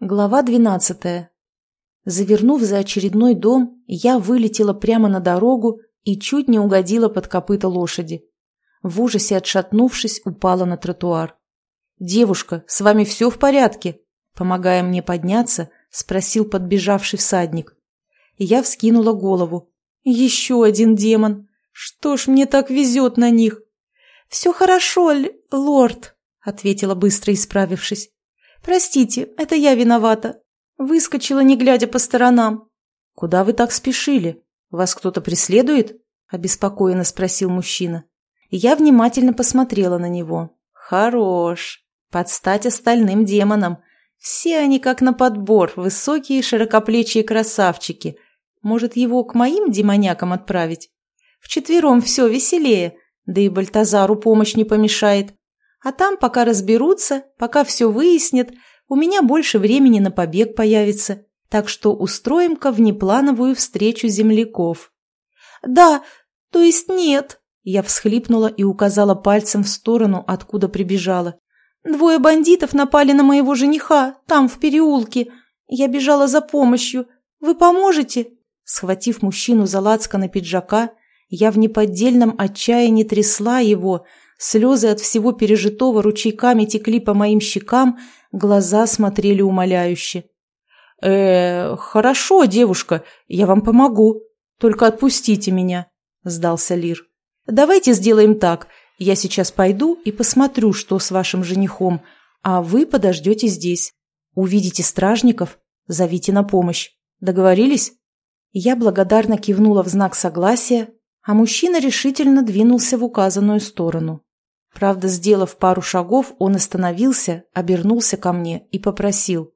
Глава двенадцатая. Завернув за очередной дом, я вылетела прямо на дорогу и чуть не угодила под копыта лошади. В ужасе отшатнувшись, упала на тротуар. «Девушка, с вами все в порядке?» Помогая мне подняться, спросил подбежавший всадник. Я вскинула голову. «Еще один демон! Что ж мне так везет на них?» «Все хорошо, лорд», — ответила быстро исправившись. «Простите, это я виновата. Выскочила, не глядя по сторонам». «Куда вы так спешили? Вас кто-то преследует?» – обеспокоенно спросил мужчина. Я внимательно посмотрела на него. «Хорош. Под стать остальным демонам. Все они как на подбор, высокие широкоплечие красавчики. Может, его к моим демонякам отправить? Вчетвером все веселее, да и Бальтазару помощь не помешает. А там, пока разберутся, пока все выяснят, у меня больше времени на побег появится. Так что устроим-ка внеплановую встречу земляков. «Да, то есть нет», — я всхлипнула и указала пальцем в сторону, откуда прибежала. «Двое бандитов напали на моего жениха, там, в переулке. Я бежала за помощью. Вы поможете?» Схватив мужчину за лацкана пиджака, я в неподдельном отчаянии трясла его, Слезы от всего пережитого ручейками текли по моим щекам, глаза смотрели умоляюще. э хорошо, девушка, я вам помогу. Только отпустите меня», — сдался Лир. «Давайте сделаем так. Я сейчас пойду и посмотрю, что с вашим женихом, а вы подождете здесь. Увидите стражников, зовите на помощь. Договорились?» Я благодарно кивнула в знак согласия, а мужчина решительно двинулся в указанную сторону. Правда, сделав пару шагов, он остановился, обернулся ко мне и попросил.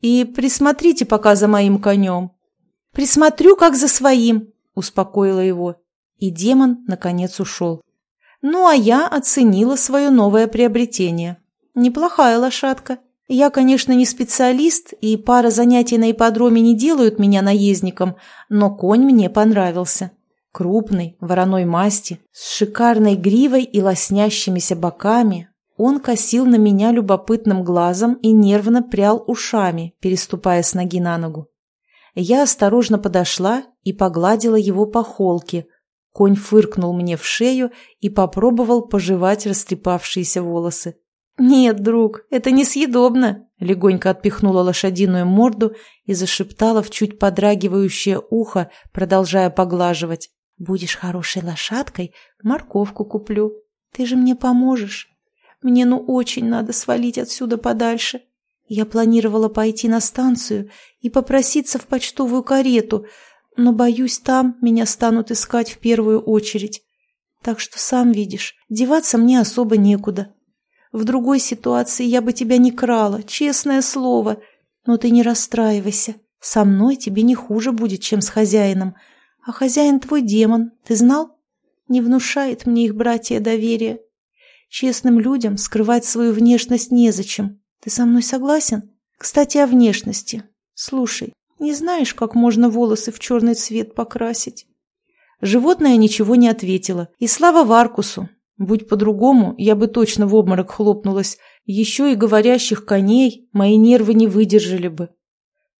«И присмотрите пока за моим конем». «Присмотрю, как за своим», — успокоила его. И демон, наконец, ушел. Ну, а я оценила свое новое приобретение. Неплохая лошадка. Я, конечно, не специалист, и пара занятий на ипподроме не делают меня наездником, но конь мне понравился. Крупный, вороной масти, с шикарной гривой и лоснящимися боками, он косил на меня любопытным глазом и нервно прял ушами, переступая с ноги на ногу. Я осторожно подошла и погладила его по холке. Конь фыркнул мне в шею и попробовал пожевать растрепавшиеся волосы. «Нет, друг, это несъедобно!» Легонько отпихнула лошадиную морду и зашептала в чуть подрагивающее ухо, продолжая поглаживать. Будешь хорошей лошадкой, морковку куплю. Ты же мне поможешь. Мне ну очень надо свалить отсюда подальше. Я планировала пойти на станцию и попроситься в почтовую карету, но, боюсь, там меня станут искать в первую очередь. Так что, сам видишь, деваться мне особо некуда. В другой ситуации я бы тебя не крала, честное слово. Но ты не расстраивайся. Со мной тебе не хуже будет, чем с хозяином. А хозяин твой демон, ты знал? Не внушает мне их братья доверия. Честным людям скрывать свою внешность незачем. Ты со мной согласен? Кстати, о внешности. Слушай, не знаешь, как можно волосы в черный цвет покрасить?» Животное ничего не ответило. И слава Варкусу. Будь по-другому, я бы точно в обморок хлопнулась. Еще и говорящих коней мои нервы не выдержали бы.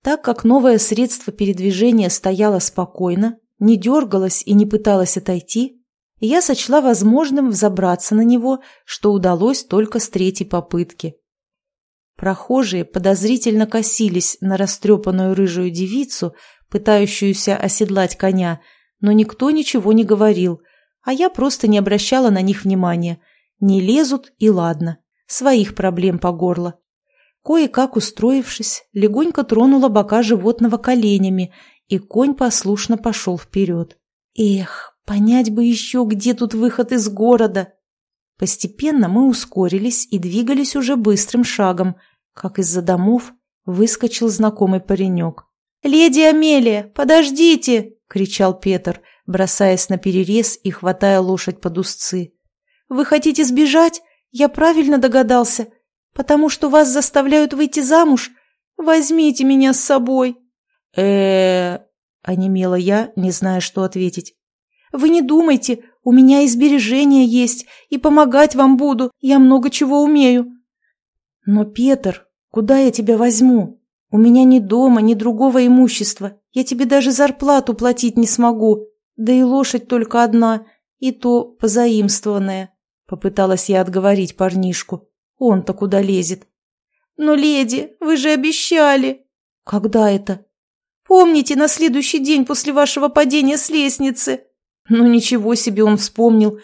Так как новое средство передвижения стояло спокойно, не дергалась и не пыталась отойти, я сочла возможным взобраться на него, что удалось только с третьей попытки. Прохожие подозрительно косились на растрепанную рыжую девицу, пытающуюся оседлать коня, но никто ничего не говорил, а я просто не обращала на них внимания. Не лезут и ладно, своих проблем по горло. Кое-как устроившись, легонько тронула бока животного коленями и конь послушно пошел вперед. Эх, понять бы еще, где тут выход из города. Постепенно мы ускорились и двигались уже быстрым шагом, как из-за домов выскочил знакомый паренек. «Леди Амелия, подождите!» — кричал Петр, бросаясь на перерез и хватая лошадь под узцы. «Вы хотите сбежать? Я правильно догадался. Потому что вас заставляют выйти замуж? Возьмите меня с собой!» Э онемела я, не зная, что ответить. «Вы не думайте, у меня и сбережения есть, и помогать вам буду, я много чего умею». «Но, Петр, куда я тебя возьму? У меня ни дома, ни другого имущества. Я тебе даже зарплату платить не смогу. Да и лошадь только одна, и то позаимствованная. Попыталась я отговорить парнишку. Он-то куда лезет? «Но, леди, вы же обещали!» «Когда это?» «Помните, на следующий день после вашего падения с лестницы?» «Ну, ничего себе он вспомнил.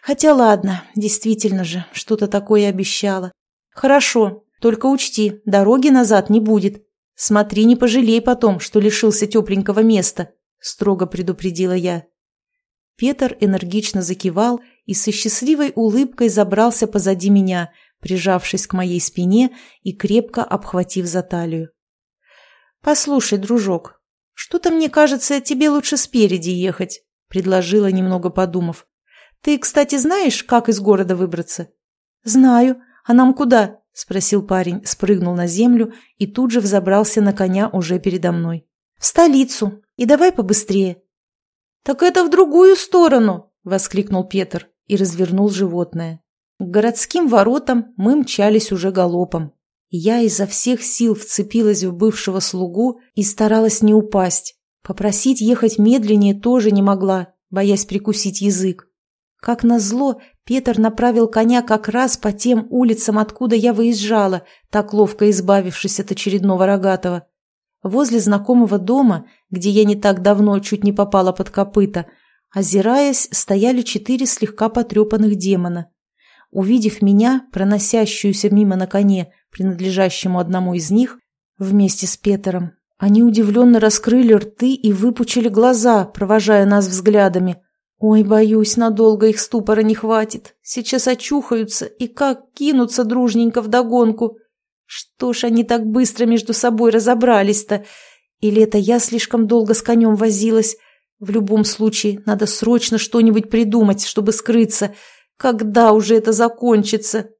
Хотя ладно, действительно же, что-то такое обещала. Хорошо, только учти, дороги назад не будет. Смотри, не пожалей потом, что лишился тепленького места», — строго предупредила я. Петр энергично закивал и со счастливой улыбкой забрался позади меня, прижавшись к моей спине и крепко обхватив за талию. «Послушай, дружок, что-то мне кажется, тебе лучше спереди ехать», — предложила, немного подумав. «Ты, кстати, знаешь, как из города выбраться?» «Знаю. А нам куда?» — спросил парень, спрыгнул на землю и тут же взобрался на коня уже передо мной. «В столицу. И давай побыстрее». «Так это в другую сторону!» — воскликнул Петр и развернул животное. К городским воротам мы мчались уже галопом. Я изо всех сил вцепилась в бывшего слугу и старалась не упасть. Попросить ехать медленнее тоже не могла, боясь прикусить язык. Как назло, Петр направил коня как раз по тем улицам, откуда я выезжала, так ловко избавившись от очередного рогатого. Возле знакомого дома, где я не так давно чуть не попала под копыта, озираясь, стояли четыре слегка потрепанных демона. Увидев меня, проносящуюся мимо на коне, принадлежащему одному из них, вместе с Петером, они удивленно раскрыли рты и выпучили глаза, провожая нас взглядами. Ой, боюсь, надолго их ступора не хватит. Сейчас очухаются и как кинутся дружненько вдогонку. Что ж они так быстро между собой разобрались-то? Или это я слишком долго с конем возилась? В любом случае, надо срочно что-нибудь придумать, чтобы скрыться. Когда уже это закончится?